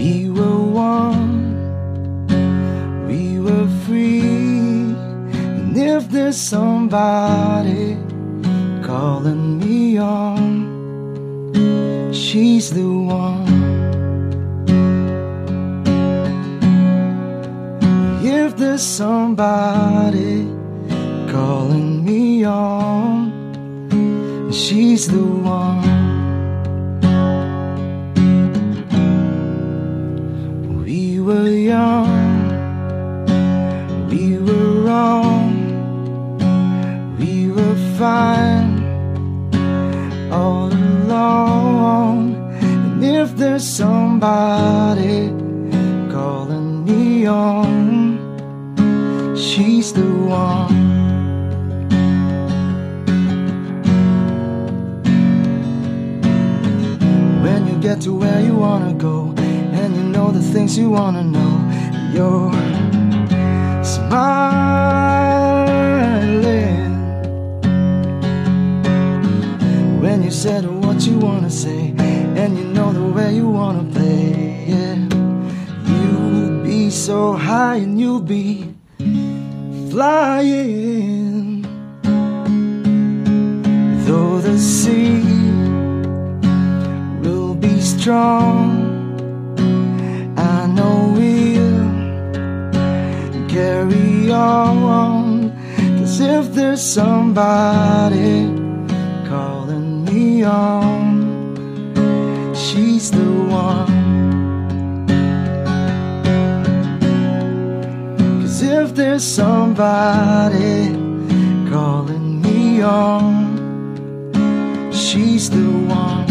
We were one, we were free. And if there's somebody calling me on, she's the one. If there's somebody calling me on, she's the one. Were young, we were wrong, we were fine all along. And if there's somebody calling me on, she's the one. When you get to where you wanna go, and you know the things you wanna know, you're smiling. When you said what you wanna say, and you know the way you wanna play, yeah. You'll be so high and you'll be flying. Though the sea will be strong, somebody calling me on, she's the one. Cause if there's somebody calling me on, she's the one.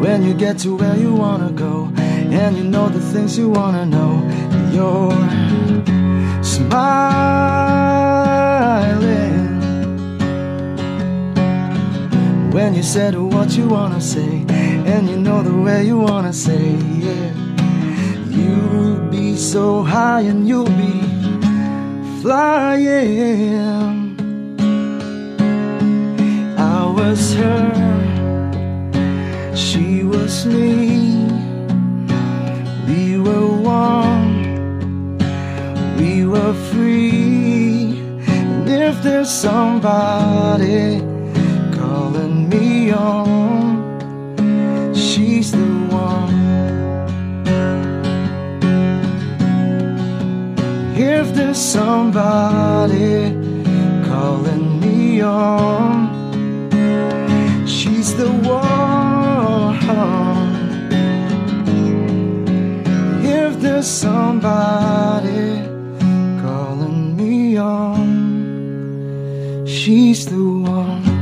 When you get to where you wanna go, and you know the things you wanna know, you're smiling. When you said what you wanna say, and you know the way you wanna say, yeah. You'll be so high and you'll be flying. I was her, she was me. There's somebody calling me on, she's the one. If there's somebody calling me on, she's the one. If there's somebody she's the one.